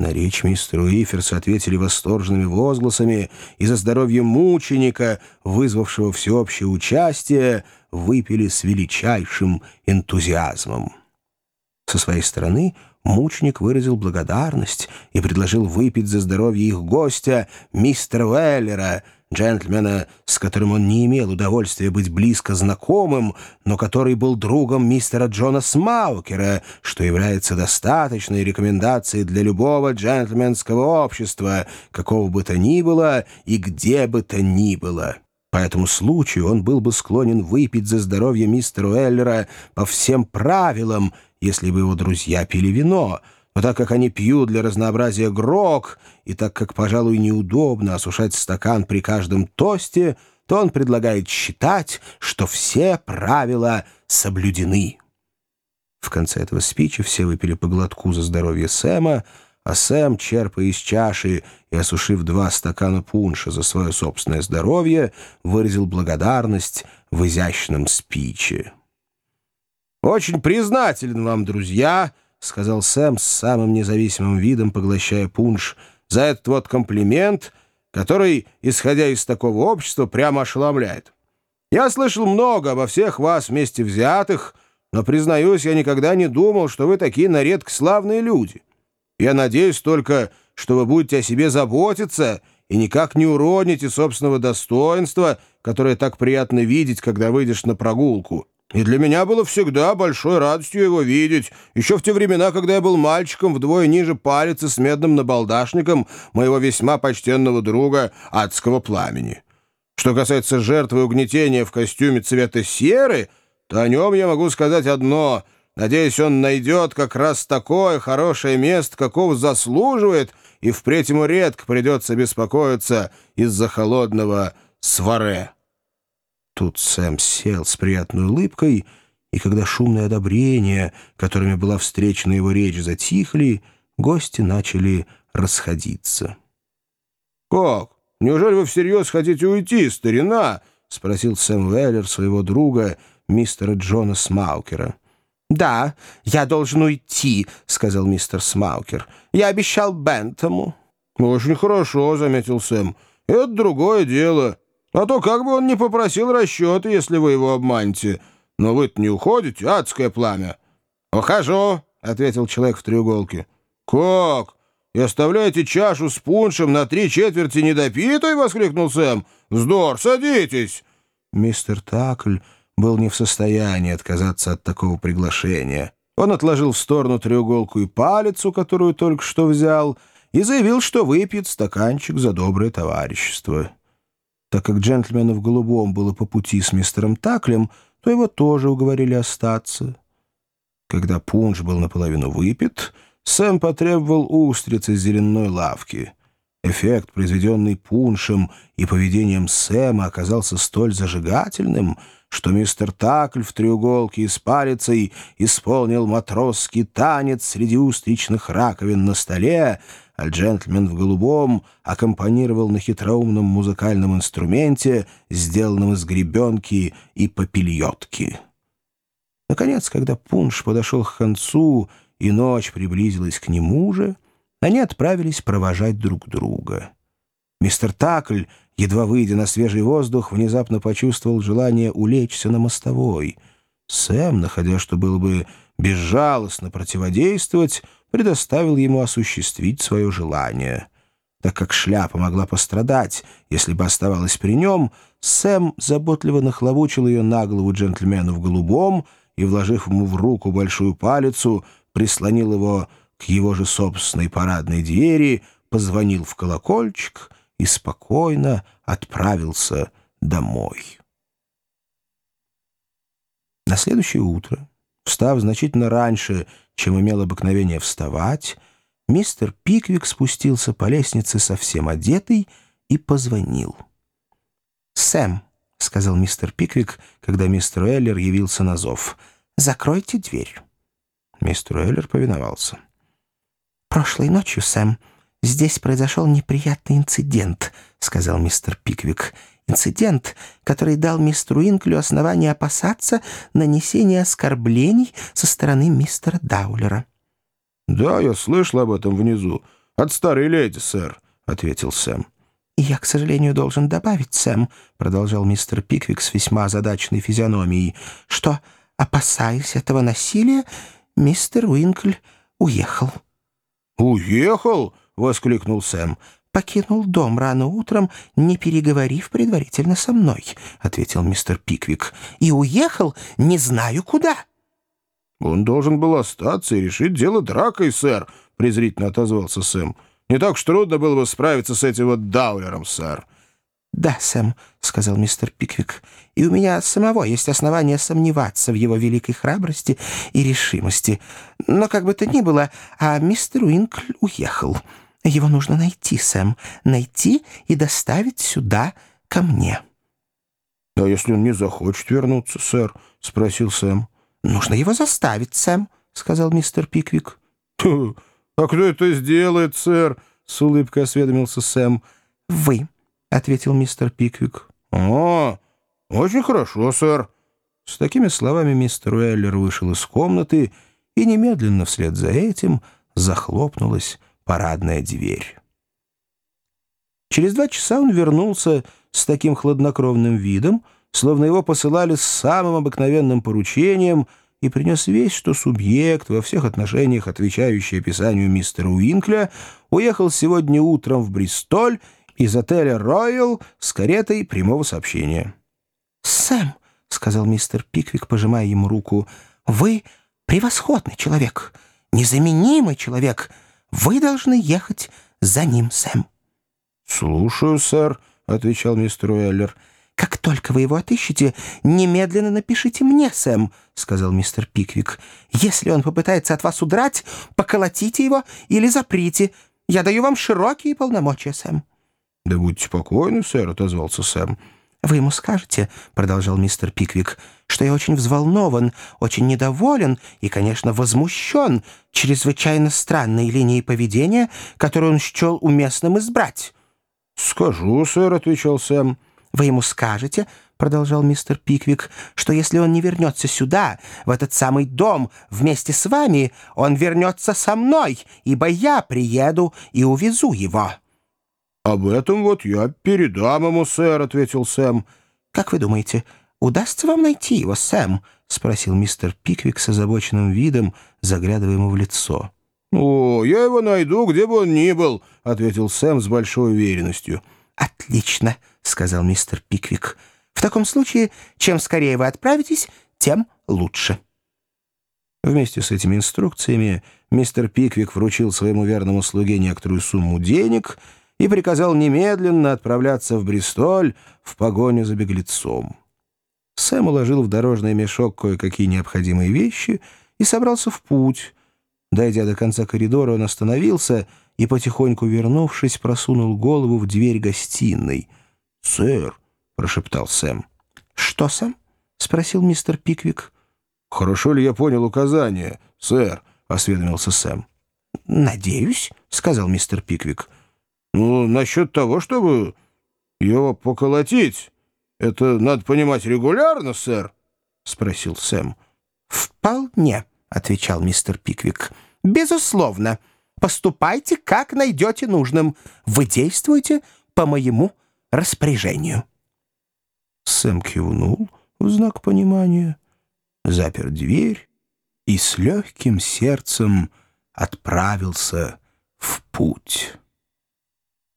На речь мистера Уиферса ответили восторженными возгласами, и за здоровье мученика, вызвавшего всеобщее участие, выпили с величайшим энтузиазмом. Со своей стороны мученик выразил благодарность и предложил выпить за здоровье их гостя, мистера Уэллера — джентльмена, с которым он не имел удовольствия быть близко знакомым, но который был другом мистера Джона Смаукера, что является достаточной рекомендацией для любого джентльменского общества, какого бы то ни было и где бы то ни было. По этому случаю он был бы склонен выпить за здоровье мистера Уэллера по всем правилам, если бы его друзья пили вино — но так как они пьют для разнообразия грок, и так как, пожалуй, неудобно осушать стакан при каждом тосте, то он предлагает считать, что все правила соблюдены. В конце этого спича все выпили по глотку за здоровье Сэма, а Сэм, черпая из чаши и осушив два стакана пунша за свое собственное здоровье, выразил благодарность в изящном спиче. «Очень признателен вам, друзья!» — сказал Сэм с самым независимым видом, поглощая пунш, — «за этот вот комплимент, который, исходя из такого общества, прямо ошеломляет. Я слышал много обо всех вас вместе взятых, но, признаюсь, я никогда не думал, что вы такие на редко славные люди. Я надеюсь только, что вы будете о себе заботиться и никак не уроните собственного достоинства, которое так приятно видеть, когда выйдешь на прогулку». И для меня было всегда большой радостью его видеть, еще в те времена, когда я был мальчиком вдвое ниже палицы с медным набалдашником моего весьма почтенного друга адского пламени. Что касается жертвы угнетения в костюме цвета серы, то о нем я могу сказать одно. Надеюсь, он найдет как раз такое хорошее место, какого заслуживает, и впредь ему редко придется беспокоиться из-за холодного сваре. Тут Сэм сел с приятной улыбкой, и когда шумное одобрение, которыми была встречена его речь, затихли, гости начали расходиться. «Как? Неужели вы всерьез хотите уйти, старина?» — спросил Сэм Веллер своего друга, мистера Джона Смаукера. «Да, я должен уйти», — сказал мистер Смаукер. «Я обещал Бентому». «Очень хорошо», — заметил Сэм. «Это другое дело». А то как бы он не попросил расчеты, если вы его обманете. Но вы-то не уходите, адское пламя. «Ухожу», — ответил человек в треуголке. «Как? И оставляете чашу с пуншем на три четверти недопитой?» — воскликнул Сэм. «Вздор, садитесь!» Мистер Такль был не в состоянии отказаться от такого приглашения. Он отложил в сторону треуголку и палицу, которую только что взял, и заявил, что выпьет стаканчик за доброе товарищество. Так как джентльмену в голубом было по пути с мистером Таклем, то его тоже уговорили остаться. Когда пунш был наполовину выпит, Сэм потребовал устриц из зеленой лавки. Эффект, произведенный пуншем и поведением Сэма, оказался столь зажигательным, что мистер Такль в треуголке и с палицей исполнил матросский танец среди устричных раковин на столе, а джентльмен в голубом аккомпанировал на хитроумном музыкальном инструменте, сделанном из гребенки и попельотки. Наконец, когда пунш подошел к концу и ночь приблизилась к нему же, они отправились провожать друг друга. Мистер Такль, едва выйдя на свежий воздух, внезапно почувствовал желание улечься на мостовой. Сэм, находя, что было бы безжалостно противодействовать, предоставил ему осуществить свое желание. Так как шляпа могла пострадать, если бы оставалась при нем, Сэм заботливо нахлобучил ее на голову джентльмену в голубом и, вложив ему в руку большую палицу, прислонил его к его же собственной парадной двери, позвонил в колокольчик и спокойно отправился домой. На следующее утро, встав значительно раньше, чем имел обыкновение вставать, мистер Пиквик спустился по лестнице совсем одетый и позвонил. «Сэм», — сказал мистер Пиквик, когда мистер Эллер явился на зов, — «закройте дверь». Мистер Эллер повиновался. «Прошлой ночью, Сэм, здесь произошел неприятный инцидент», — сказал мистер Пиквик. Инцидент, который дал мистеру Инклю основание опасаться нанесения оскорблений со стороны мистера Даулера. «Да, я слышал об этом внизу. «От старой леди, сэр», — ответил Сэм. «И я, к сожалению, должен добавить, Сэм», — продолжал мистер Пиквик с весьма озадаченной физиономией, «что, опасаясь этого насилия, мистер Уинкль уехал». «Уехал?» — воскликнул Сэм. «Покинул дом рано утром, не переговорив предварительно со мной», — ответил мистер Пиквик. «И уехал не знаю куда». «Он должен был остаться и решить дело дракой, сэр», — презрительно отозвался Сэм. «Не так уж трудно было бы справиться с этим вот Даулером, сэр». «Да, Сэм», — сказал мистер Пиквик, — «и у меня самого есть основания сомневаться в его великой храбрости и решимости. Но как бы то ни было, а мистер Уинкль уехал. Его нужно найти, Сэм, найти и доставить сюда, ко мне». «А если он не захочет вернуться, сэр?» — спросил Сэм. «Нужно его заставить, Сэм», — сказал мистер Пиквик. «А кто это сделает, сэр?» — с улыбкой осведомился Сэм. «Вы», — ответил мистер Пиквик. «О, очень хорошо, сэр». С такими словами мистер Уэллер вышел из комнаты, и немедленно вслед за этим захлопнулась парадная дверь. Через два часа он вернулся с таким хладнокровным видом, словно его посылали с самым обыкновенным поручением, и принес весть, что субъект, во всех отношениях отвечающий описанию мистера Уинкля, уехал сегодня утром в Бристоль из отеля «Роyal» с каретой прямого сообщения. «Сэм», — сказал мистер Пиквик, пожимая ему руку, — «вы превосходный человек, незаменимый человек. Вы должны ехать за ним, Сэм». «Слушаю, сэр», — отвечал мистер Уэллер. «Как только вы его отыщете, немедленно напишите мне, Сэм», — сказал мистер Пиквик. «Если он попытается от вас удрать, поколотите его или заприте. Я даю вам широкие полномочия, Сэм». «Да будьте покойны, сэр», — отозвался Сэм. «Вы ему скажете», — продолжал мистер Пиквик, «что я очень взволнован, очень недоволен и, конечно, возмущен чрезвычайно странной линией поведения, которую он счел уместным избрать». «Скажу, сэр», — отвечал Сэм. Вы ему скажете, — продолжал мистер Пиквик, — что если он не вернется сюда, в этот самый дом, вместе с вами, он вернется со мной, ибо я приеду и увезу его». «Об этом вот я передам ему, сэр», — ответил Сэм. «Как вы думаете, удастся вам найти его, Сэм?» — спросил мистер Пиквик с озабоченным видом, заглядывая ему в лицо. «О, я его найду, где бы он ни был», — ответил Сэм с большой уверенностью. «Отлично», — сказал мистер Пиквик. «В таком случае, чем скорее вы отправитесь, тем лучше». Вместе с этими инструкциями мистер Пиквик вручил своему верному слуге некоторую сумму денег и приказал немедленно отправляться в Бристоль в погоню за беглецом. Сэм уложил в дорожный мешок кое-какие необходимые вещи и собрался в путь. Дойдя до конца коридора, он остановился и, потихоньку вернувшись, просунул голову в дверь гостиной. «Сэр», — прошептал Сэм. «Что, Сэм?» — спросил мистер Пиквик. «Хорошо ли я понял указание, сэр?» — осведомился Сэм. «Надеюсь», — сказал мистер Пиквик. «Ну, насчет того, чтобы его поколотить, это надо понимать регулярно, сэр?» — спросил Сэм. «Вполне», — отвечал мистер Пиквик. «Безусловно. Поступайте, как найдете нужным. Вы действуете по моему распоряжению». Сэм кивнул в знак понимания, запер дверь и с легким сердцем отправился в путь.